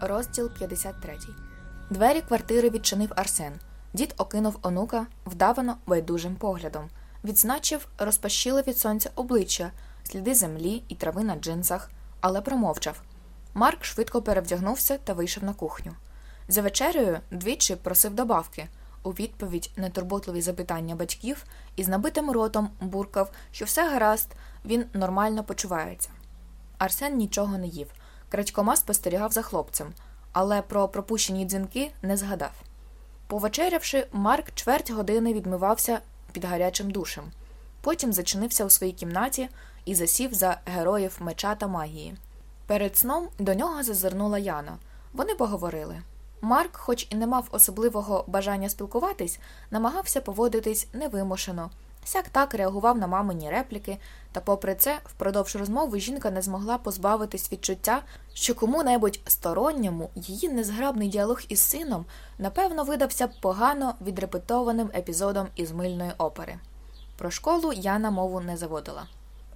Розділ 53. Двері квартири відчинив Арсен. Дід окинув онука вдавано байдужим поглядом. Відзначив розпашіле від сонця обличчя, сліди землі і трави на джинсах, але промовчав. Марк швидко перевдягнувся та вийшов на кухню. За вечерею двічі просив добавки. У відповідь на турботливі запитання батьків і з набитим ротом буркав, що все гаразд, він нормально почувається. Арсен нічого не їв. Крадькома спостерігав за хлопцем, але про пропущені дзвінки не згадав. Повечерявши, Марк чверть години відмивався під гарячим душем. Потім зачинився у своїй кімнаті і засів за героїв меча та магії. Перед сном до нього зазирнула Яна. Вони поговорили. Марк, хоч і не мав особливого бажання спілкуватись, намагався поводитись невимушено, сяк так реагував на мамині репліки, та, попри це, впродовж розмови жінка не змогла позбавитись відчуття, що кому-небудь сторонньому її незграбний діалог із сином, напевно, видався б погано відрепетованим епізодом із мильної опери. Про школу Яна мову не заводила.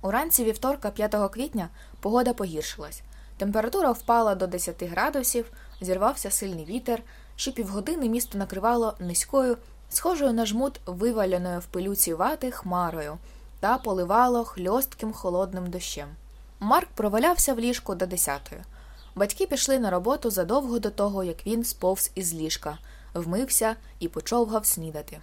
Уранці вівторка, 5 квітня, погода погіршилась. Температура впала до 10 градусів, зірвався сильний вітер, що півгодини місто накривало низькою, схожою на жмут виваленою в пилюці вати хмарою та поливало хльостким холодним дощем. Марк провалявся в ліжку до десятої. Батьки пішли на роботу задовго до того, як він сповз із ліжка, вмився і почовгав снідати.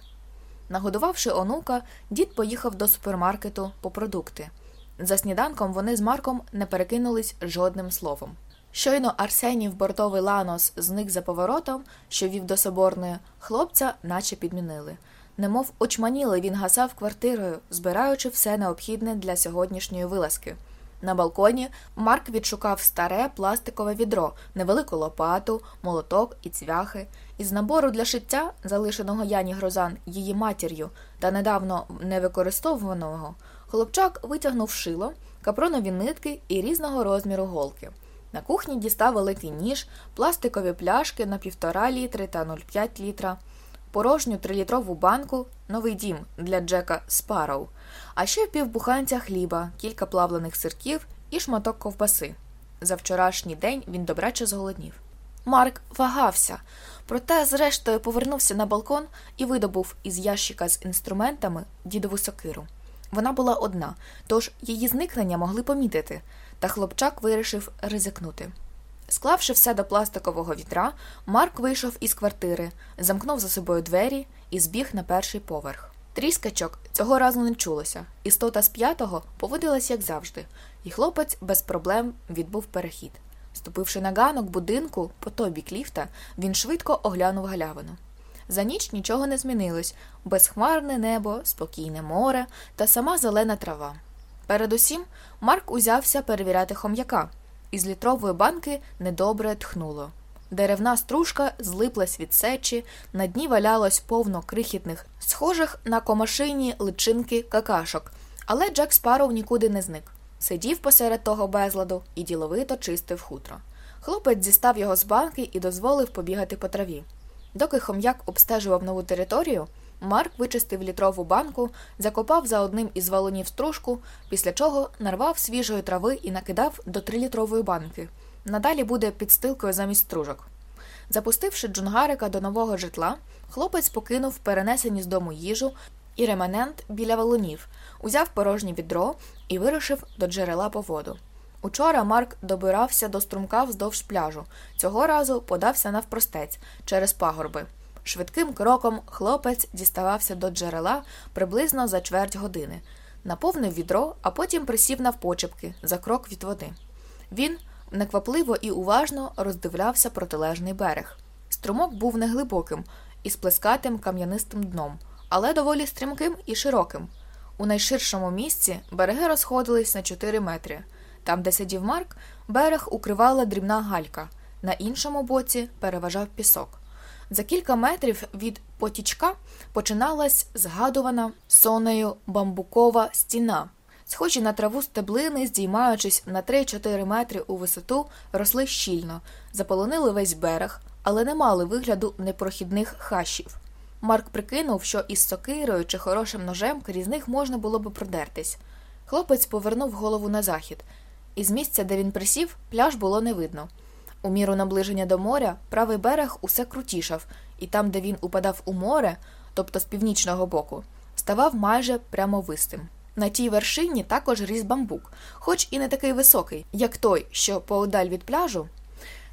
Нагодувавши онука, дід поїхав до супермаркету по продукти. За сніданком вони з Марком не перекинулись жодним словом. Щойно Арсенів бортовий ланос зник за поворотом, що вів до соборної, хлопця наче підмінили. Немов очманіли він гасав квартирою, збираючи все необхідне для сьогоднішньої вилазки. На балконі Марк відшукав старе пластикове відро, невелику лопату, молоток і цвяхи. Із набору для шиття, залишеного Яні Грозан її матір'ю та недавно невикористовуваного, хлопчак витягнув шило, капронові нитки і різного розміру голки. На кухні дістав великий ніж, пластикові пляшки на півтора літри та 0,5 літра, порожню трилітрову банку, новий дім для Джека Спароу, а ще півбуханця хліба, кілька плавлених сирків і шматок ковбаси. За вчорашній день він добряче зголоднів. Марк вагався, проте, зрештою, повернувся на балкон і видобув із ящика з інструментами дідову сокиру. Вона була одна, тож її зникнення могли помітити, та хлопчак вирішив ризикнути. Склавши все до пластикового вітра, Марк вийшов із квартири, замкнув за собою двері і збіг на перший поверх. Тріскачок цього разу не чулося, істота з п'ятого поводилась, як завжди, і хлопець без проблем відбув перехід. Ступивши на ганок будинку по той бік ліфта, він швидко оглянув галявину. За ніч нічого не змінилось безхмарне небо, спокійне море та сама зелена трава. Передусім, Марк узявся перевіряти хом'яка. Із літрової банки недобре тхнуло. Деревна стружка злиплась від сечі, на дні валялось повно крихітних, схожих на комашині личинки какашок, але Джек Спарроу нікуди не зник. Сидів посеред того безладу і діловито чистив хутро. Хлопець дістав його з банки і дозволив побігати по траві. Доки хом'як обстежував нову територію, Марк вичистив літрову банку, закопав за одним із валунів стружку, після чого нарвав свіжої трави і накидав до трилітрової банки. Надалі буде підстилкою замість стружок. Запустивши джунгарика до нового житла, хлопець покинув перенесені з дому їжу і реманент біля валунів, узяв порожнє відро і вирушив до джерела по воду. Учора Марк добирався до струмка вздовж пляжу, цього разу подався навпростець через пагорби. Швидким кроком хлопець діставався до джерела приблизно за чверть години, наповнив відро, а потім присів навпочепки за крок від води. Він неквапливо і уважно роздивлявся протилежний берег. Струмок був неглибоким і з плескатим кам'янистим дном, але доволі стрімким і широким. У найширшому місці береги розходились на 4 метри. Там, де сидів Марк, берег укривала дрібна галька. на іншому боці переважав пісок. За кілька метрів від потічка починалась згадувана сонею бамбукова стіна. Схожі на траву стеблини, здіймаючись на 3-4 метри у висоту, росли щільно, заполонили весь берег, але не мали вигляду непрохідних хащів. Марк прикинув, що із сокирою чи хорошим ножем крізь них можна було би продертись. Хлопець повернув голову на захід. Із місця, де він присів, пляж було не видно. У міру наближення до моря правий берег усе крутішав, і там, де він упадав у море, тобто з північного боку, ставав майже прямовистим. На тій вершині також ріс бамбук, хоч і не такий високий, як той, що поодаль від пляжу.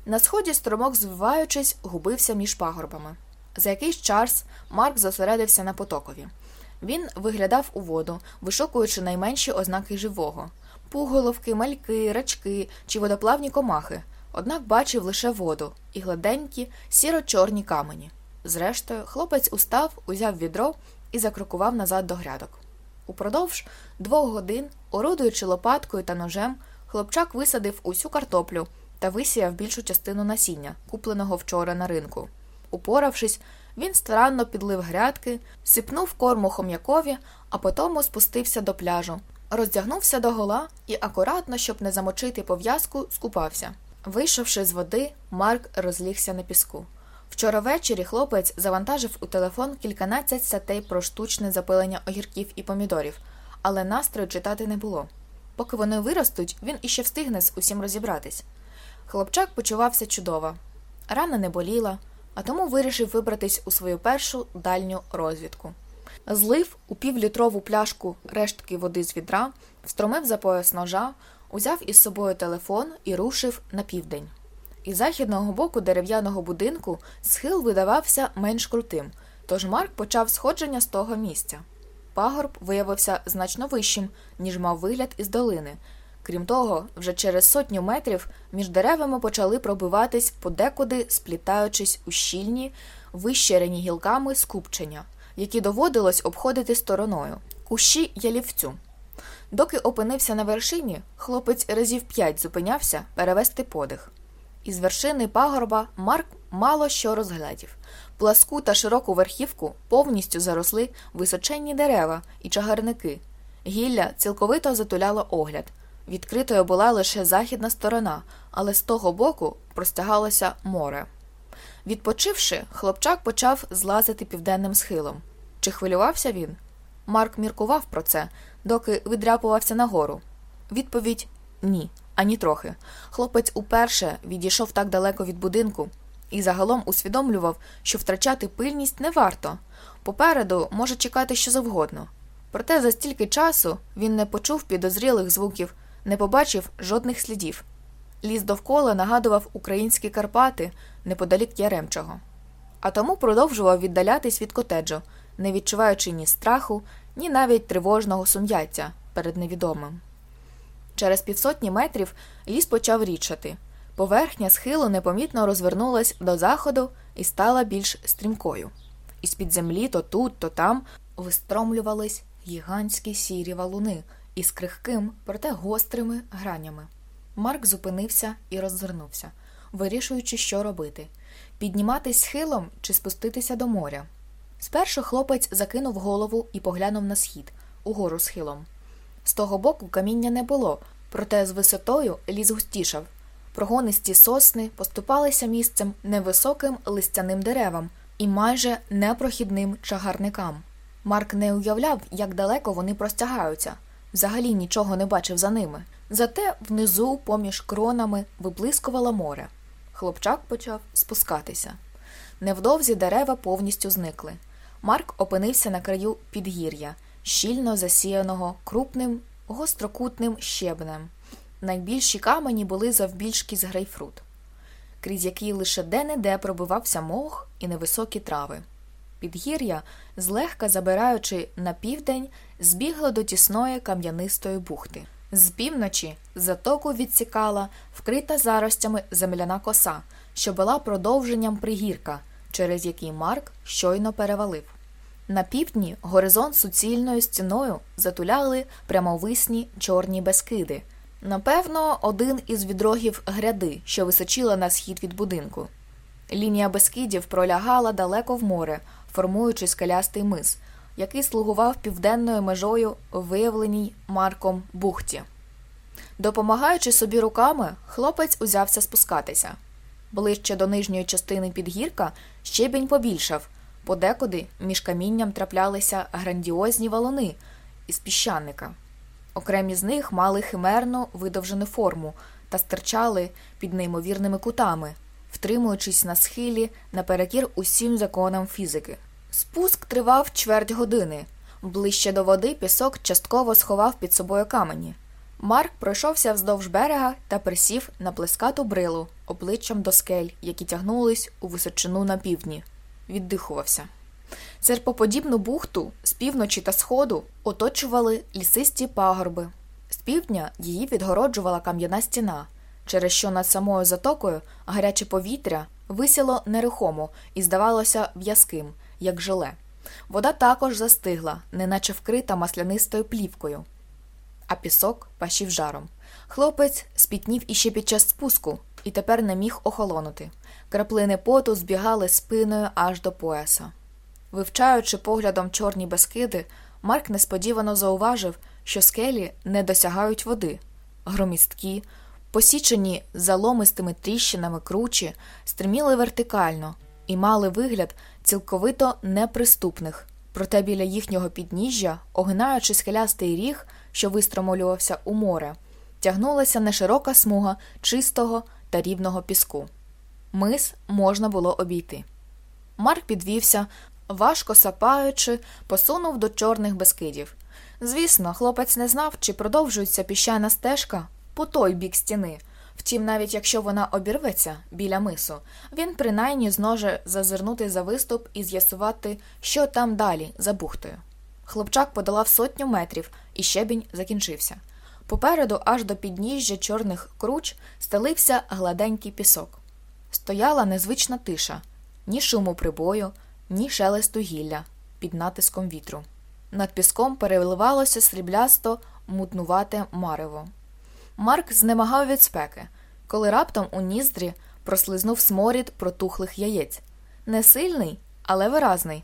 На сході струмок, звиваючись, губився між пагорбами. За якийсь час Марк зосередився на потокові. Він виглядав у воду, вишукуючи найменші ознаки живого пуголовки, мальки, рачки чи водоплавні комахи, однак бачив лише воду і гладенькі, сіро-чорні камені. Зрештою, хлопець устав, узяв відро і закрокував назад до грядок. Упродовж двох годин, орудуючи лопаткою та ножем, хлопчак висадив усю картоплю та висіяв більшу частину насіння, купленого вчора на ринку. Упоравшись, він старанно підлив грядки, сипнув корму хом'якові, а потому спустився до пляжу, роздягнувся до гола і акуратно, щоб не замочити пов'язку, скупався. Вийшовши з води, Марк розлігся на піску. Вчора ввечері хлопець завантажив у телефон кільканадцять статей про штучне запилення огірків і помідорів, але настрою читати не було. Поки вони виростуть, він іще встигне з усім розібратись. Хлопчак почувався чудово, рана не боліла, а тому вирішив вибратись у свою першу дальню розвідку. Злив у півлітрову пляшку рештки води з відра, встромив за пояс ножа, узяв із собою телефон і рушив на південь. Із західного боку дерев'яного будинку схил видавався менш крутим, тож Марк почав сходження з того місця. Пагорб виявився значно вищим, ніж мав вигляд із долини. Крім того, вже через сотню метрів між деревами почали пробиватись подекуди, сплітаючись у щільні, вищерені гілками скупчення, які доводилось обходити стороною, кущі ялівцю. Доки опинився на вершині, хлопець разів п'ять зупинявся перевести подих. Із вершини пагорба Марк мало що розглядів. Пласку та широку верхівку повністю заросли височенні дерева і чагарники. Гілля цілковито затуляло огляд. Відкритою була лише західна сторона, але з того боку простягалося море. Відпочивши, хлопчак почав злазити південним схилом. Чи хвилювався він? Марк міркував про це, доки видряпувався нагору. Відповідь ні, ані трохи. Хлопець уперше відійшов так далеко від будинку і загалом усвідомлював, що втрачати пильність не варто. Попереду може чекати що завгодно. Проте за стільки часу він не почув підозрілих звуків, не побачив жодних слідів. Ліс довкола нагадував українські Карпати неподалік Яремчого. А тому продовжував віддалятись від котеджу, не відчуваючи ні страху, ні навіть тривожного сум'яття перед невідомим. Через півсотні метрів ліс почав річати. Поверхня схилу непомітно розвернулась до заходу і стала більш стрімкою. Із під землі то тут, то там вистромлювались гігантські сірі валуни із крихким, проте гострими гранями. Марк зупинився і роззирнувся, вирішуючи, що робити підніматись схилом чи спуститися до моря. Спершу хлопець закинув голову і поглянув на схід, угору схилом. З того боку каміння не було, проте з висотою ліс густішав. Прогонисті сосни поступалися місцем невисоким листяним деревам і майже непрохідним чагарникам. Марк не уявляв, як далеко вони простягаються, взагалі нічого не бачив за ними. Зате внизу, поміж кронами, виблискувало море. Хлопчак почав спускатися. Невдовзі дерева повністю зникли. Марк опинився на краю підгір'я, щільно засіяного крупним гострокутним щебнем. Найбільші камені були завбільшки з грейпфрут, крізь які лише де-не-де пробивався мох і невисокі трави. Підгір'я, злегка забираючи на південь, збігло до тісної кам'янистої бухти. З півночі затоку відсікала вкрита заростями земляна коса, що була продовженням пригірка, через який Марк щойно перевалив. На півдні горизонт суцільною стіною затуляли прямовисні чорні безкиди, Напевно, один із відрогів гряди, що височила на схід від будинку. Лінія безкидів пролягала далеко в море, формуючи скелястий мис, який слугував південною межою виявленій Марком бухті. Допомагаючи собі руками, хлопець узявся спускатися. Ближче до нижньої частини підгірка щебінь побільшав, подекуди між камінням траплялися грандіозні валуни із піщаника. Окремі з них мали химерну видовжену форму та стирчали під неймовірними кутами, втримуючись на схилі наперекір усім законам фізики. Спуск тривав чверть години. Ближче до води пісок частково сховав під собою камені. Марк пройшовся вздовж берега та присів на плескату брилу обличчям до скель, які тягнулись у височину на півдні. Віддихувався. Серпоподібну бухту з півночі та сходу оточували лісисті пагорби. З півдня її відгороджувала кам'яна стіна, через що над самою затокою гаряче повітря висіло нерухомо і здавалося в'язким, як желе. Вода також застигла, неначе вкрита маслянистою плівкою, а пісок пашів жаром. Хлопець спітнів іще під час спуску і тепер не міг охолонути. Краплини поту збігали спиною аж до пояса. Вивчаючи поглядом чорні безкиди, Марк несподівано зауважив, що скелі не досягають води. Громісткі, посічені заломистими тріщинами кручі, стриміли вертикально і мали вигляд цілковито неприступних, проте біля їхнього підніжжя, огинаючи скелястий ріг, що вистромолювався у море, тягнулася неширока смуга чистого та рівного піску. Мис можна було обійти. Марк підвівся, важко сапаючи, посунув до чорних безкидів. Звісно, хлопець не знав, чи продовжується піщана стежка по той бік стіни. Втім, навіть якщо вона обірветься біля мису, він принаймні зможе зазирнути за виступ і з'ясувати, що там далі за бухтою. Хлопчак подолав сотню метрів, і щебінь закінчився. Попереду, аж до підніжжя чорних круч, стелився гладенький пісок. Стояла незвична тиша ні шуму прибою, ні шелесту гілля під натиском вітру. Над піском переливалося сріблясто мутнувате марево. Марк знемагав від спеки, коли раптом у ніздрі прослизнув сморід протухлих яєць. Не сильний, але виразний.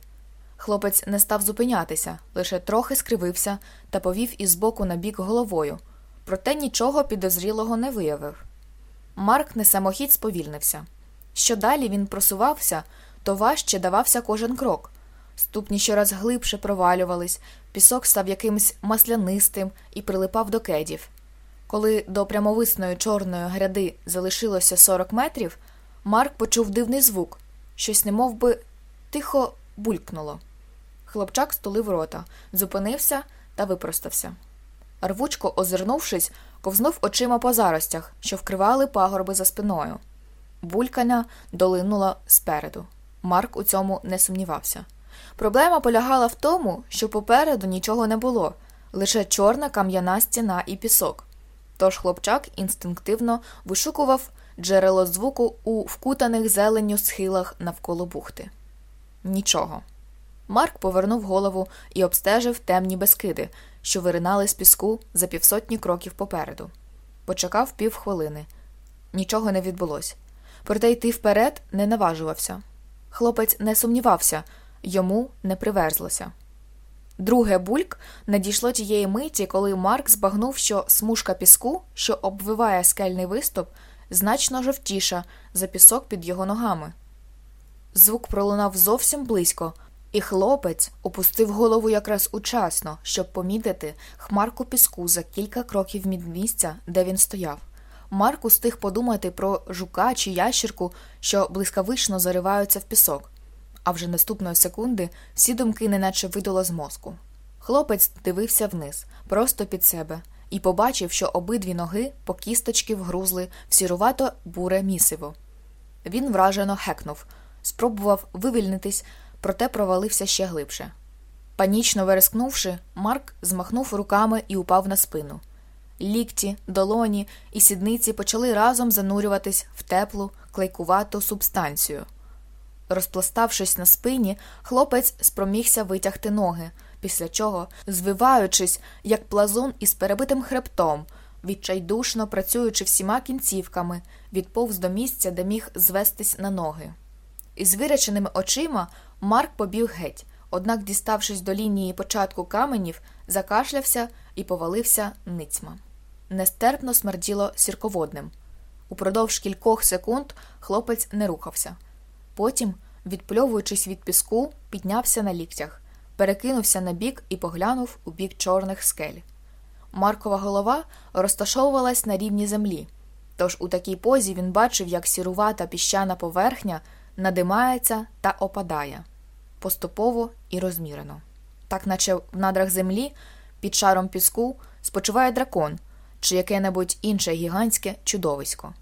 Хлопець не став зупинятися, лише трохи скривився та повів із боку на бік головою, проте нічого підозрілого не виявив. Марк несамохідь сповільнився. Що далі він просувався, то важче давався кожен крок. Ступні щораз глибше провалювались, пісок став якимось маслянистим і прилипав до кедів. Коли до прямовисної чорної гряди залишилося 40 метрів, Марк почув дивний звук, щось немов би тихо булькнуло. Хлопчак стулив рота, зупинився та випростався. Рвучко озирнувшись, ковзнув очима по заростях, що вкривали пагорби за спиною. Булькання долинула спереду. Марк у цьому не сумнівався. Проблема полягала в тому, що попереду нічого не було, лише чорна кам'яна стіна і пісок. Тож хлопчак інстинктивно вишукував джерело звуку у вкутаних зеленню схилах навколо бухти. Нічого. Марк повернув голову і обстежив темні безкиди, що виринали з піску за півсотні кроків попереду. Почекав півхвилини. Нічого не відбулося. Проте йти вперед не наважувався. Хлопець не сумнівався, йому не приверзлося. Друге бульк надійшло тієї миті, коли Марк збагнув, що смужка піску, що обвиває скельний виступ, значно жовтіша за пісок під його ногами. Звук пролунав зовсім близько, і хлопець опустив голову якраз учасно, щоб помітити хмарку піску за кілька кроків від місця, де він стояв. Марк устиг подумати про жука чи ящірку, що блискавично зариваються в пісок, а вже наступної секунди всі думки неначе видало з мозку. Хлопець дивився вниз, просто під себе, і побачив, що обидві ноги по кісточки вгрузли в сірувато буре місиво. Він вражено хекнув, спробував вивільнитись, проте провалився ще глибше. Панічно верескнувши, Марк змахнув руками і упав на спину. Лікті, долоні і сідниці почали разом занурюватись в теплу, клейкувату субстанцію. Розпластавшись на спині, хлопець спромігся витягти ноги, після чого, звиваючись, як плазун із перебитим хребтом, відчайдушно працюючи всіма кінцівками, відповз до місця, де міг звестись на ноги. Із виряченими очима Марк побіг геть, однак, діставшись до лінії початку каменів, закашлявся і повалився ницьма. Нестерпно смерділо сірководним. Упродовж кількох секунд хлопець не рухався. Потім, відпльовуючись від піску, піднявся на ліктях, перекинувся на бік і поглянув у бік чорних скель. Маркова голова розташовувалась на рівні землі, тож у такій позі він бачив, як сірувата піщана поверхня надимається та опадає поступово і розмірено. Так, наче в надрах землі, під шаром піску, спочиває дракон чи яке-небудь інше гігантське чудовисько.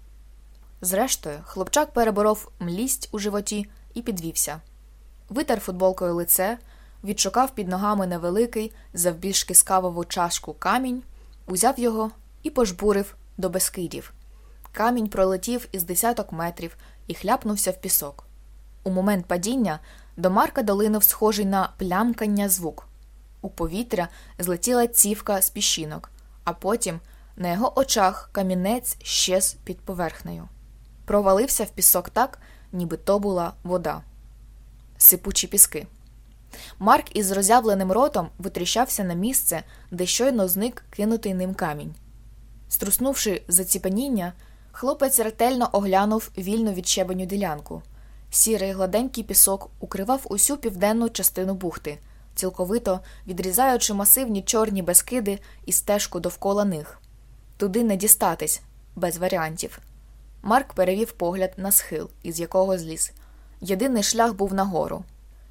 Зрештою, хлопчак переборов млість у животі і підвівся, витер футболкою лице, відшукав під ногами невеликий, завбільшки скавову чашку камінь, узяв його і пожбурив до безкидів. Камінь пролетів із десяток метрів і хляпнувся в пісок. У момент падіння до Марка долинув схожий на плямкання звук. У повітря злетіла цівка з піщинок, а потім на його очах камінець щез під поверхнею. Провалився в пісок так, ніби то була вода. Сипучі піски. Марк із роззявленим ротом витріщався на місце, де щойно зник кинутий ним камінь. Струснувши заціпаніння, хлопець ретельно оглянув вільно відщебеню ділянку. Сірий гладенький пісок укривав усю південну частину бухти, цілковито відрізаючи масивні чорні безкиди і стежку довкола них. Туди не дістатись, без варіантів. Марк перевів погляд на схил, із якого зліз. Єдиний шлях був нагору.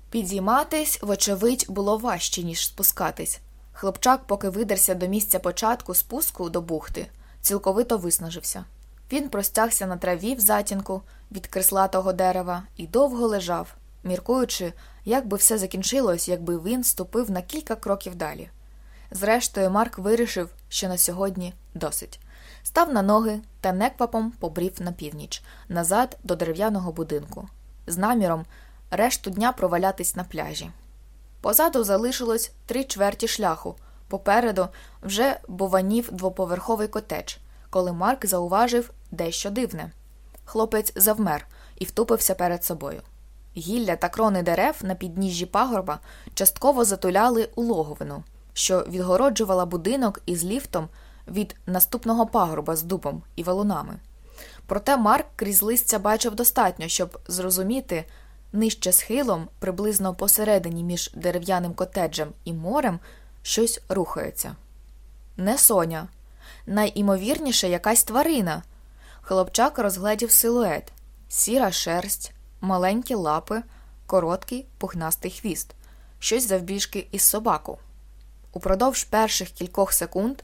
Підійматись, вочевидь, було важче, ніж спускатись. Хлопчак, поки видерся до місця початку спуску до бухти, цілковито виснажився. Він простягся на траві в затінку від креслатого дерева і довго лежав, міркуючи, як би все закінчилось, якби він ступив на кілька кроків далі. Зрештою, Марк вирішив, що на сьогодні досить. Став на ноги та неквапом побрів на північ, назад до дерев'яного будинку, з наміром решту дня провалятись на пляжі. Позаду залишилось три чверті шляху, попереду вже бованів двоповерховий котедж, коли Марк зауважив дещо дивне. Хлопець завмер і втупився перед собою. Гілля та крони дерев на підніжжі пагорба частково затуляли улоговину, що відгороджувала будинок із ліфтом від наступного пагорба з дубом і валунами. Проте Марк крізь листя бачив достатньо, щоб зрозуміти, нижче схилом, приблизно посередині між дерев'яним котеджем і морем, щось рухається. Не соня, найімовірніше якась тварина. Хлопчак розгледів силует, сіра шерсть, маленькі лапи, короткий пухнастий хвіст, щось завбіжки із собаку. Упродовж перших кількох секунд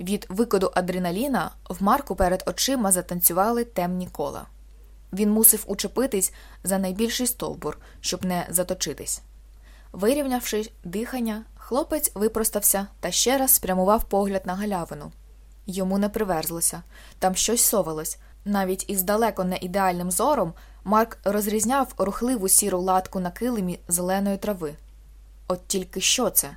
від викиду адреналіна в Марку перед очима затанцювали темні кола. Він мусив учепитись за найбільший стовбур, щоб не заточитись. Вирівнявши дихання, хлопець випростався та ще раз спрямував погляд на галявину. Йому не приверзлося, там щось совалось. Навіть із далеко не ідеальним зором Марк розрізняв рухливу сіру латку на килимі зеленої трави. От тільки що це?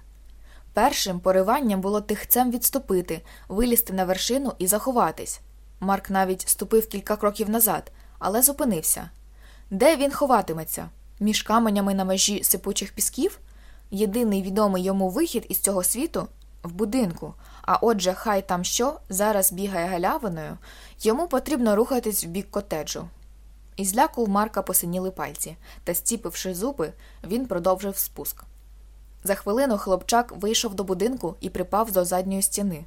Першим пориванням було тихцем відступити, вилізти на вершину і заховатись. Марк навіть ступив кілька кроків назад, але зупинився. Де він ховатиметься? Між каменями на межі сипучих пісків? Єдиний відомий йому вихід із цього світу в будинку, а отже, хай там що зараз бігає галявиною, йому потрібно рухатись в бік котеджу. Із ляку у Марка посиніли пальці, та, стіпивши зуби, він продовжив спуск. За хвилину хлопчак вийшов до будинку і припав до задньої стіни.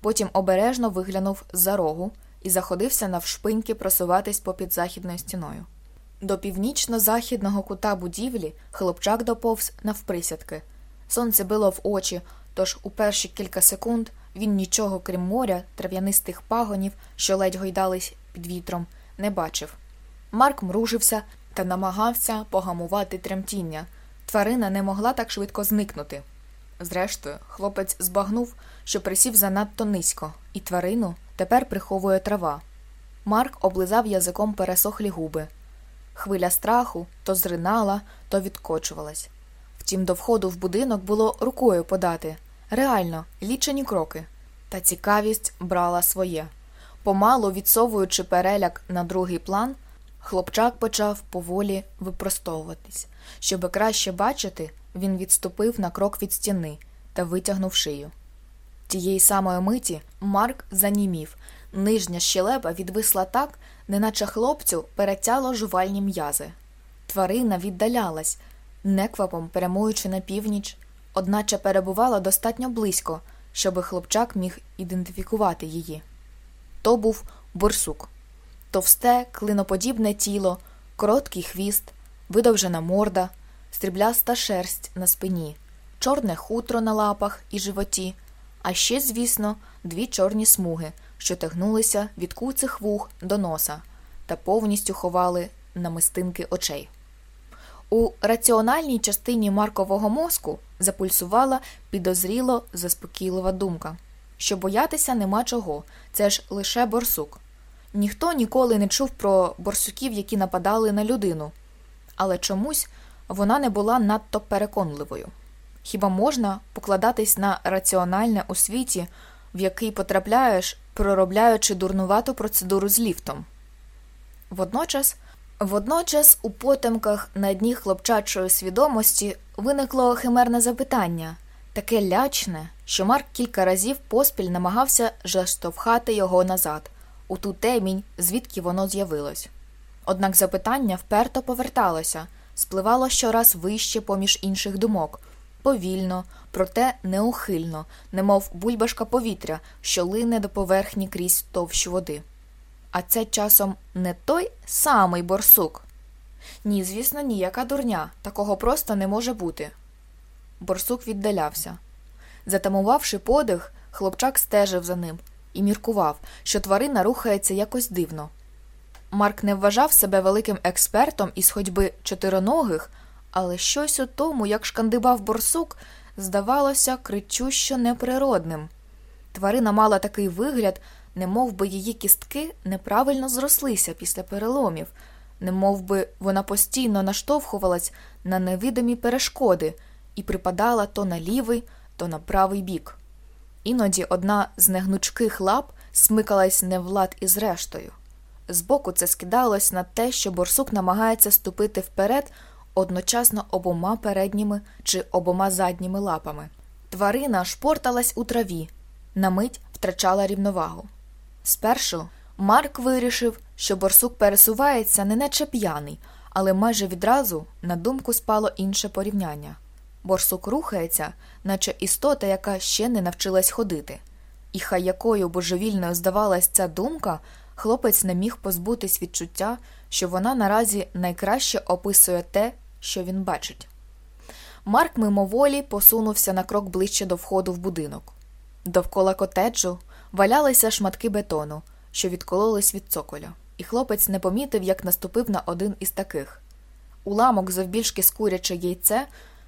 Потім обережно виглянув з-за рогу і заходився навшпиньки просуватись попід західною стіною. До північно-західного кута будівлі хлопчак доповз навприсядки. Сонце било в очі, тож у перші кілька секунд він нічого, крім моря, трав'янистих пагонів, що ледь гойдались під вітром, не бачив. Марк мружився та намагався погамувати тремтіння. Тварина не могла так швидко зникнути. Зрештою, хлопець збагнув, що присів занадто низько, і тварину тепер приховує трава. Марк облизав язиком пересохлі губи. Хвиля страху то зринала, то відкочувалась. Втім, до входу в будинок було рукою подати реально, лічені кроки. Та цікавість брала своє. Помалу відсовуючи переляк на другий план, хлопчак почав поволі випростовуватись. Щоби краще бачити, він відступив на крок від стіни та витягнув шию. Тієї самої миті Марк занімів. Нижня щелепа відвисла так, неначе хлопцю перетяло жувальні м'язи. Тварина віддалялась, неквапом прямуючи на північ, одначе перебувала достатньо близько, щоби хлопчак міг ідентифікувати її. То був борсук, товсте, клиноподібне тіло, короткий хвіст, видовжена морда, стрібляста шерсть на спині, чорне хутро на лапах і животі, а ще, звісно, дві чорні смуги, що тягнулися від куцих вух до носа та повністю ховали намистинки очей. У раціональній частині Маркового мозку запульсувала підозріло заспокійлива думка, що боятися нема чого, це ж лише борсук. Ніхто ніколи не чув про борсуків, які нападали на людину, але чомусь вона не була надто переконливою. Хіба можна покладатись на раціональне у світі, в який потрапляєш, проробляючи дурнувату процедуру з ліфтом? Водночас Водночас у потемках на дні хлопчачої свідомості виникло химерне запитання, таке лячне, що Марк кілька разів поспіль намагався заштовхати його назад, у ту темінь, звідки воно з'явилось. Однак запитання вперто поверталося, спливало щораз вище поміж інших думок, повільно, проте неухильно, немов бульбашка повітря, що лине до поверхні крізь товщу води. А це часом не той самий борсук. Ні, звісно, ніяка дурня, такого просто не може бути. Борсук віддалявся. Затамувавши подих, хлопчак стежив за ним і міркував, що тварина рухається якось дивно. Марк не вважав себе великим експертом із ходьби чотироногих, але щось у тому, як шкандибав борсук, здавалося кричущо неприродним. Тварина мала такий вигляд, не би її кістки неправильно зрослися після переломів, не би вона постійно наштовхувалась на невидимі перешкоди і припадала то на лівий, то на правий бік. Іноді одна з негнучких лап смикалась не влад із рештою. Збоку це скидалось на те, що борсук намагається ступити вперед одночасно обома передніми чи обома задніми лапами. Тварина шпорталась у траві, на мить втрачала рівновагу. Спершу Марк вирішив, що борсук пересувається не наче п'яний, але майже відразу на думку спало інше порівняння. Борсук рухається, наче істота, яка ще не навчилась ходити. І хай якою божевільною здавалась ця думка, хлопець не міг позбутись відчуття, що вона наразі найкраще описує те, що він бачить. Марк мимоволі посунувся на крок ближче до входу в будинок. Довкола котеджу валялися шматки бетону, що відкололись від цоколя, і хлопець не помітив, як наступив на один із таких. Уламок завбільшки скуряче яйце,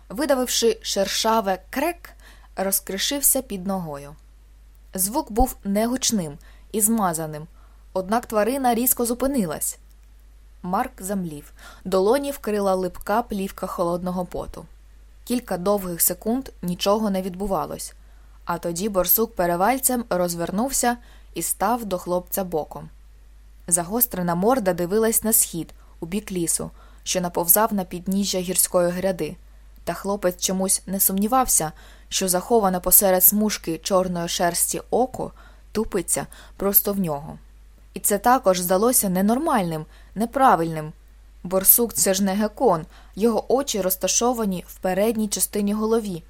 видавивши шершаве крек, розкришився під ногою. Звук був негучним і змазаним, однак тварина різко зупинилась. Марк замлів, долоні вкрила липка плівка холодного поту. Кілька довгих секунд нічого не відбувалось. А тоді борсук перевальцем розвернувся і став до хлопця боком. Загострена морда дивилась на схід, у бік лісу, що наповзав на підніжжя гірської гряди, та хлопець чомусь не сумнівався, що заховане посеред смужки чорної шерсті око тупиться просто в нього. І це також здалося ненормальним, неправильним. Борсук це ж не гекон, його очі розташовані в передній частині голові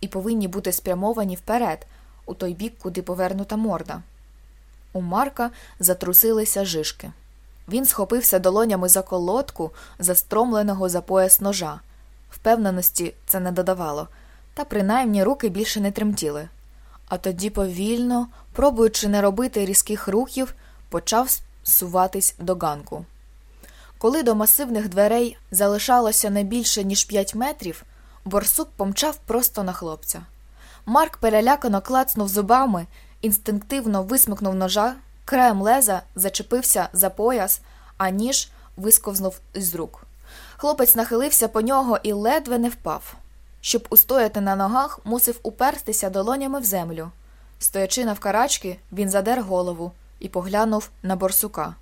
і повинні бути спрямовані вперед, у той бік, куди повернута морда. У Марка затрусилися жишки. Він схопився долонями за колодку, застромленого за пояс ножа. Впевненості це не додавало, та принаймні руки більше не тремтіли. А тоді повільно, пробуючи не робити різких рухів, почав суватись до ганку. Коли до масивних дверей залишалося не більше, ніж п'ять метрів, Борсук помчав просто на хлопця. Марк перелякано клацнув зубами, інстинктивно висмикнув ножа, краєм леза зачепився за пояс, а ніж висковзнув із рук. Хлопець нахилився по нього і ледве не впав. Щоб устояти на ногах, мусив упертися долонями в землю. Стоячи навкарачки, він задер голову і поглянув на борсука.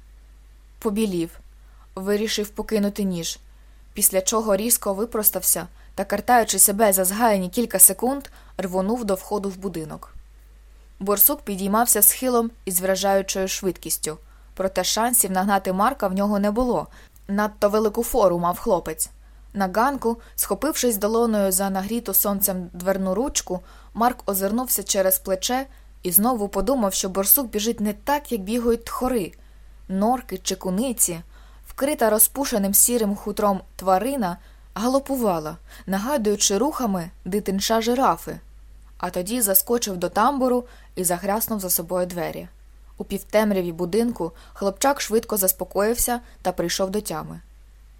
Побілів, вирішив покинути ніж, після чого різко випростався та, картаючи себе за згаяні кілька секунд, рвонув до входу в будинок. Борсук підіймався схилом із вражаючою швидкістю, проте шансів нагнати Марка в нього не було. Надто велику фору мав хлопець. На ганку, схопившись долоною за нагріту сонцем дверну ручку, Марк озирнувся через плече і знову подумав, що борсук біжить не так, як бігають тхори. Норки чи куниці, вкрита розпушеним сірим хутром тварина, галопувала, нагадуючи рухами дитинча жирафи, а тоді заскочив до тамбуру і загряснув за собою двері. У півтемряві будинку хлопчак швидко заспокоївся та прийшов до тями.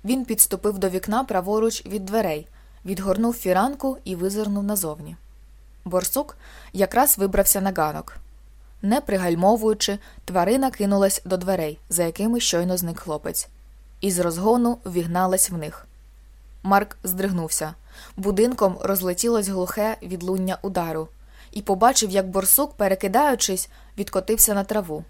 Він підступив до вікна праворуч від дверей, відгорнув фіранку і визирнув назовні. Борсук якраз вибрався на ганок. Не пригальмовуючи, тварина кинулась до дверей, за якими щойно зник хлопець, і з розгону вігналась в них. Марк здригнувся. Будинком розлетілось глухе відлуння удару, і побачив, як борсук, перекидаючись, відкотився на траву.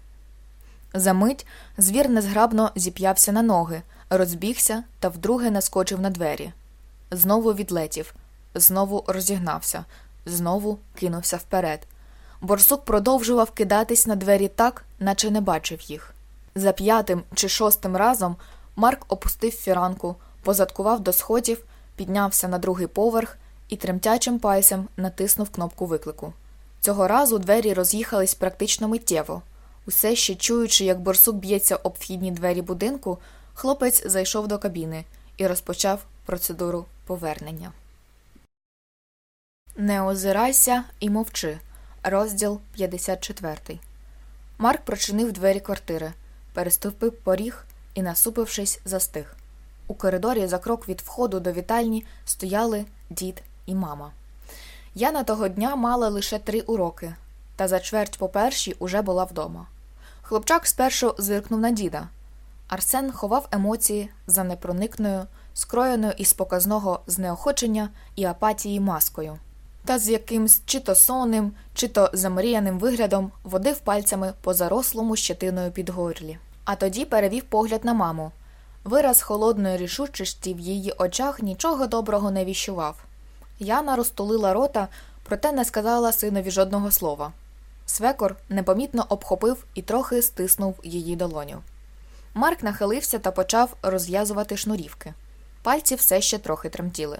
Замить звір незграбно зіп'явся на ноги, розбігся та вдруге наскочив на двері. Знову відлетів, знову розігнався, знову кинувся вперед. Борсук продовжував кидатись на двері так, наче не бачив їх. За п'ятим чи шостим разом Марк опустив фіранку, позадкував до сходів, піднявся на другий поверх і тремтячим пальцем натиснув кнопку виклику. Цього разу двері роз'їхались практично миттєво. Усе ще чуючи, як борсук б'ється об вхідні двері будинку, хлопець зайшов до кабіни і розпочав процедуру повернення. Не озирайся і мовчи. Розділ 54. Марк прочинив двері квартири, переступив поріг і, насупившись, застиг. У коридорі за крок від входу до вітальні стояли дід і мама. Яна того дня мала лише три уроки, та за чверть по першій уже була вдома. Хлопчак спершу зиркнув на діда. Арсен ховав емоції за непроникною, скроєною із показного знеохочення і апатії маскою, та з якимсь чи то сонним, чи то замріяним виглядом водив пальцями по зарослому щетиною під горлі. А тоді перевів погляд на маму. Вираз холодної рішучості в її очах нічого доброго не віщував. Яна розтулила рота, проте не сказала синові жодного слова. Свекор непомітно обхопив і трохи стиснув її долоню. Марк нахилився та почав розв'язувати шнурівки. Пальці все ще трохи тремтіли.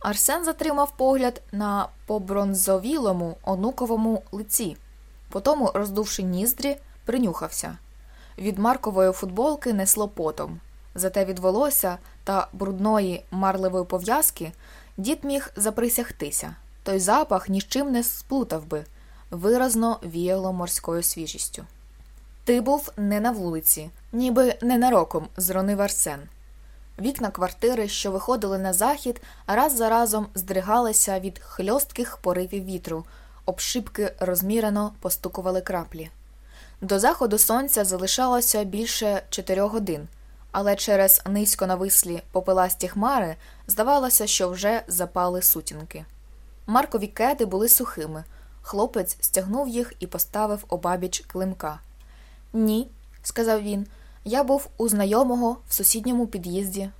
Арсен затримав погляд на побронзовілому онуковому лиці, потому, роздувши ніздрі, принюхався. Від Маркової футболки несло потом, зате від волосся та брудної марливої пов'язки дід міг заприсягтися. Той запах ні з чим не сплутав би, виразно віяло морською свіжістю. Ти був не на вулиці, ніби ненароком зронив Арсен. Вікна квартири, що виходили на захід, раз за разом здригалися від хльостких поривів вітру, обшибки розмірено постукували краплі. До заходу сонця залишалося більше чотирьох годин, але через низько навислі попеласті хмари здавалося, що вже запали сутінки. Маркові кеди були сухими. Хлопець стягнув їх і поставив обабіч климка. Ні, сказав він, я був у знайомого в сусідньому під'їзді.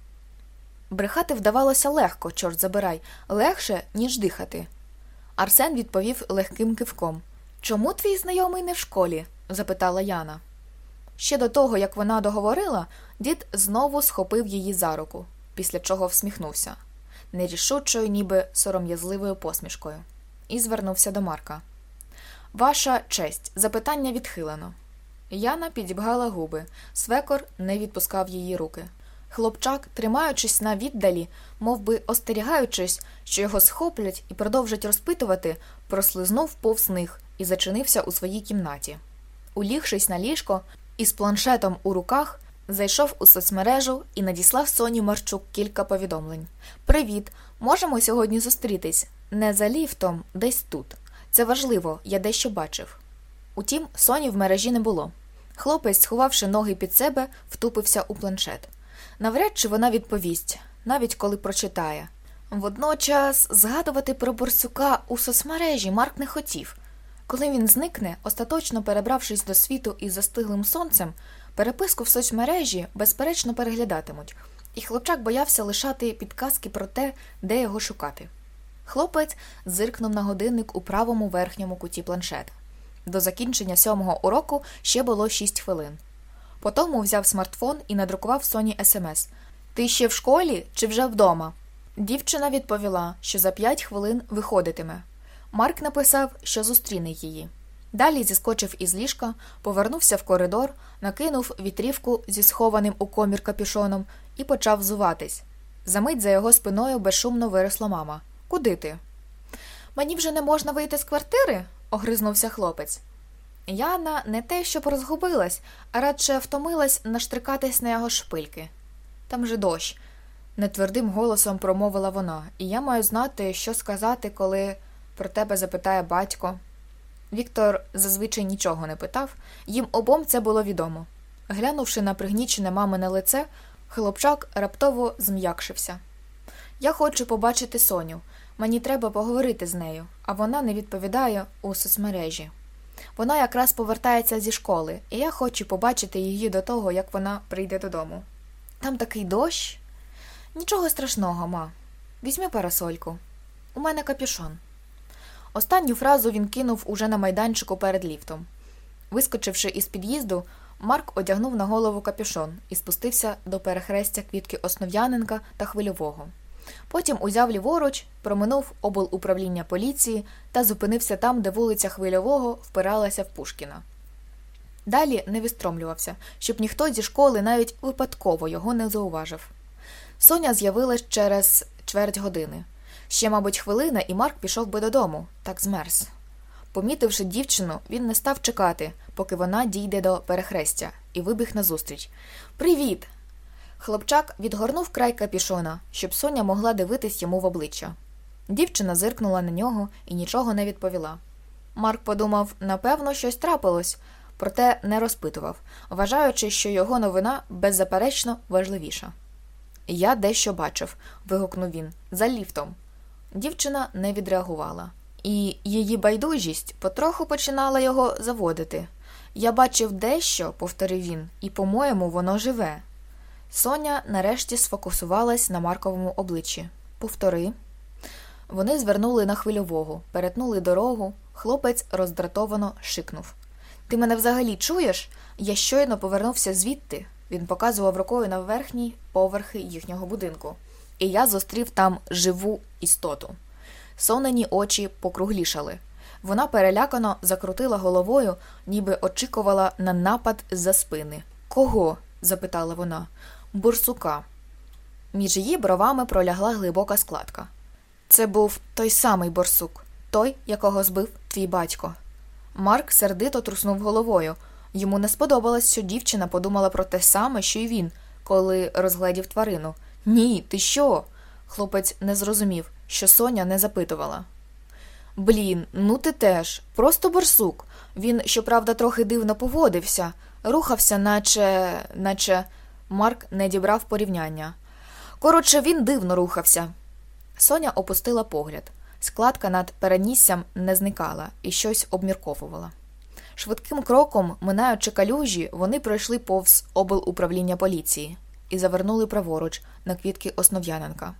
Брехати вдавалося легко, чорт забирай, легше, ніж дихати. Арсен відповів легким кивком. Чому твій знайомий не в школі? запитала Яна. Ще до того, як вона договорила, дід знову схопив її за руку, після чого всміхнувся, нерішучою, ніби сором'язливою посмішкою, і звернувся до Марка. Ваша честь, запитання відхилено. Яна підібгала губи, свекор не відпускав її руки. Хлопчак, тримаючись на віддалі, мов би остерігаючись, що його схоплять і продовжать розпитувати, прослизнув повз них і зачинився у своїй кімнаті. Улігшись на ліжко, із планшетом у руках зайшов у соцмережу і надіслав Соні Марчук кілька повідомлень. Привіт! Можемо сьогодні зустрітись. Не за ліфтом, десь тут. Це важливо, я дещо бачив. Утім, Соні в мережі не було. Хлопець, сховавши ноги під себе, втупився у планшет. Навряд чи вона відповість, навіть коли прочитає. Водночас згадувати про борсука у соцмережі Марк не хотів. Коли він зникне, остаточно перебравшись до світу із застиглим сонцем, переписку в соцмережі безперечно переглядатимуть, і хлопчак боявся лишати підказки про те, де його шукати. Хлопець зиркнув на годинник у правому верхньому куті планшета. До закінчення сьомого уроку ще було шість хвилин. Потому взяв смартфон і надрукував Соні смс Ти ще в школі чи вже вдома? Дівчина відповіла, що за п'ять хвилин виходитиме. Марк написав, що зустріне її. Далі зіскочив із ліжка, повернувся в коридор, накинув вітрівку зі схованим у комір капюшоном і почав взуватись. Замить за його спиною безшумно виросла мама. Куди ти? Мені вже не можна вийти з квартири? огризнувся хлопець. Яна не те, щоб розгубилась, а радше втомилась наштрикатись на його шпильки. Там же дощ, нетвердим голосом промовила вона, і я маю знати, що сказати, коли про тебе запитає батько. Віктор зазвичай нічого не питав, їм обом це було відомо. Глянувши на пригнічене мамине лице, хлопчак раптово зм'якшився. Я хочу побачити Соню. Мені треба поговорити з нею, а вона не відповідає у соцмережі. Вона якраз повертається зі школи, і я хочу побачити її до того, як вона прийде додому. Там такий дощ. Нічого страшного, ма. Візьми парасольку. У мене капюшон. Останню фразу він кинув уже на майданчику перед ліфтом. Вискочивши із під'їзду, Марк одягнув на голову капюшон і спустився до перехрестя квітки Основ'яненка та хвильового. Потім узяв ліворуч, проминув облуправління поліції та зупинився там, де вулиця Хвильового впиралася в Пушкіна. Далі не вистромлювався, щоб ніхто зі школи навіть випадково його не зауважив. Соня з'явилась через чверть години. Ще, мабуть, хвилина, і Марк пішов би додому, так змерз. Помітивши дівчину, він не став чекати, поки вона дійде до перехрестя, і вибіг назустріч. Привіт! Хлопчак відгорнув край капішона, щоб Соня могла дивитись йому в обличчя. Дівчина зиркнула на нього і нічого не відповіла. Марк подумав, напевно, щось трапилось, проте не розпитував, вважаючи, що його новина беззаперечно важливіша. Я дещо бачив, вигукнув він, за ліфтом. Дівчина не відреагувала, і її байдужість потроху починала його заводити. Я бачив дещо, повторив він, і, по-моєму, воно живе. Соня нарешті сфокусувалась на Марковому обличчі. Повтори. Вони звернули на хвильового, перетнули дорогу. Хлопець роздратовано шикнув. Ти мене взагалі чуєш? Я щойно повернувся звідти. Він показував рукою на верхній поверхи їхнього будинку, і я зустрів там живу істоту. Сонені очі покруглішали. Вона перелякано закрутила головою, ніби очікувала на напад за спини. Кого? запитала вона. Бурсука. Між її бровами пролягла глибока складка. Це був той самий борсук, той, якого збив твій батько. Марк сердито труснув головою. Йому не сподобалось, що дівчина подумала про те саме, що й він, коли розгледів тварину. Ні, ти що? Хлопець не зрозумів, що Соня не запитувала. Блін, ну ти теж, просто борсук. Він, щоправда, трохи дивно поводився, рухався, наче, наче. Марк не дібрав порівняння. Коротше, він дивно рухався. Соня опустила погляд. Складка над переніссям не зникала і щось обмірковувала. Швидким кроком, минаючи калюжі, вони пройшли повз облуправління поліції і завернули праворуч на квітки Основ'яненка.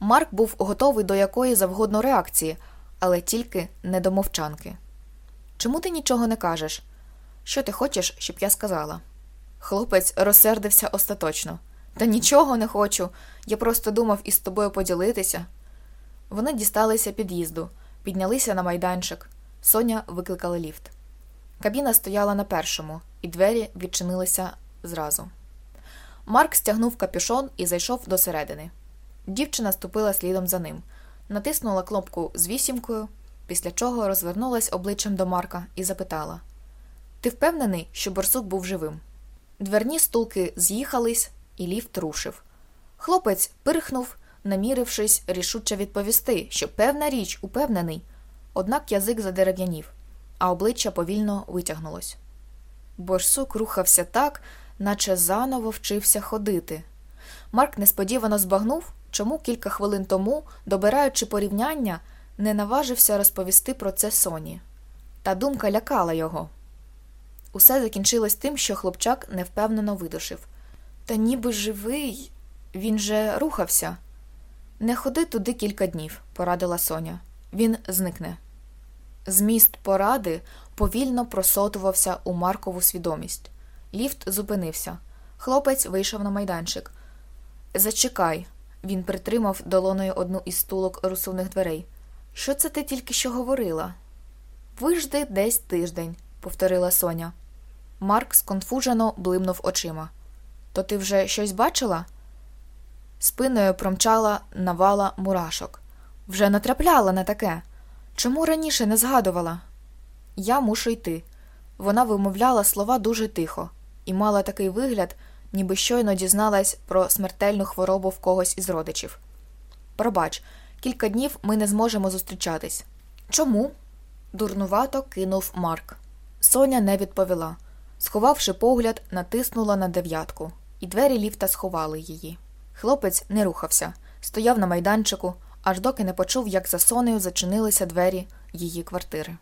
Марк був готовий до якої завгодно реакції, але тільки не до мовчанки. Чому ти нічого не кажеш? Що ти хочеш, щоб я сказала? Хлопець розсердився остаточно. Та нічого не хочу. Я просто думав із тобою поділитися. Вони дісталися під'їзду, піднялися на майданчик. Соня викликала ліфт. Кабіна стояла на першому, і двері відчинилися зразу. Марк стягнув капюшон і зайшов до середини. Дівчина ступила слідом за ним, натиснула кнопку з вісімкою, після чого розвернулась обличчям до Марка і запитала: Ти впевнений, що борсук був живим? Дверні стулки з'їхались, і ліфт рушив. Хлопець пирхнув, намірившись рішуче відповісти, що певна річ упевнений, однак язик задерев'янів, а обличчя повільно витягнулось. Борсук рухався так, наче заново вчився ходити. Марк несподівано збагнув, чому кілька хвилин тому, добираючи порівняння, не наважився розповісти про це Соні. Та думка лякала його. Усе закінчилось тим, що хлопчак невпевнено видушив. Та ніби живий, він же рухався. Не ходи туди кілька днів, порадила Соня. Він зникне. Зміст поради повільно просотувався у Маркову свідомість. Ліфт зупинився. Хлопець вийшов на майданчик. Зачекай. Він притримав долоною одну із стулок русувних дверей. Що це ти тільки що говорила? Вижди десь тиждень, повторила Соня. Марк сконфужено блимнув очима. То ти вже щось бачила? Спиною промчала навала мурашок. Вже натрапляла на таке. Чому раніше не згадувала? Я мушу йти. Вона вимовляла слова дуже тихо і мала такий вигляд, ніби щойно дізналась про смертельну хворобу в когось із родичів. Пробач, кілька днів ми не зможемо зустрічатись. Чому? дурнувато кинув Марк. Соня не відповіла. Сховавши погляд, натиснула на дев'ятку, і двері ліфта сховали її. Хлопець не рухався, стояв на майданчику, аж доки не почув, як за Сонею зачинилися двері її квартири.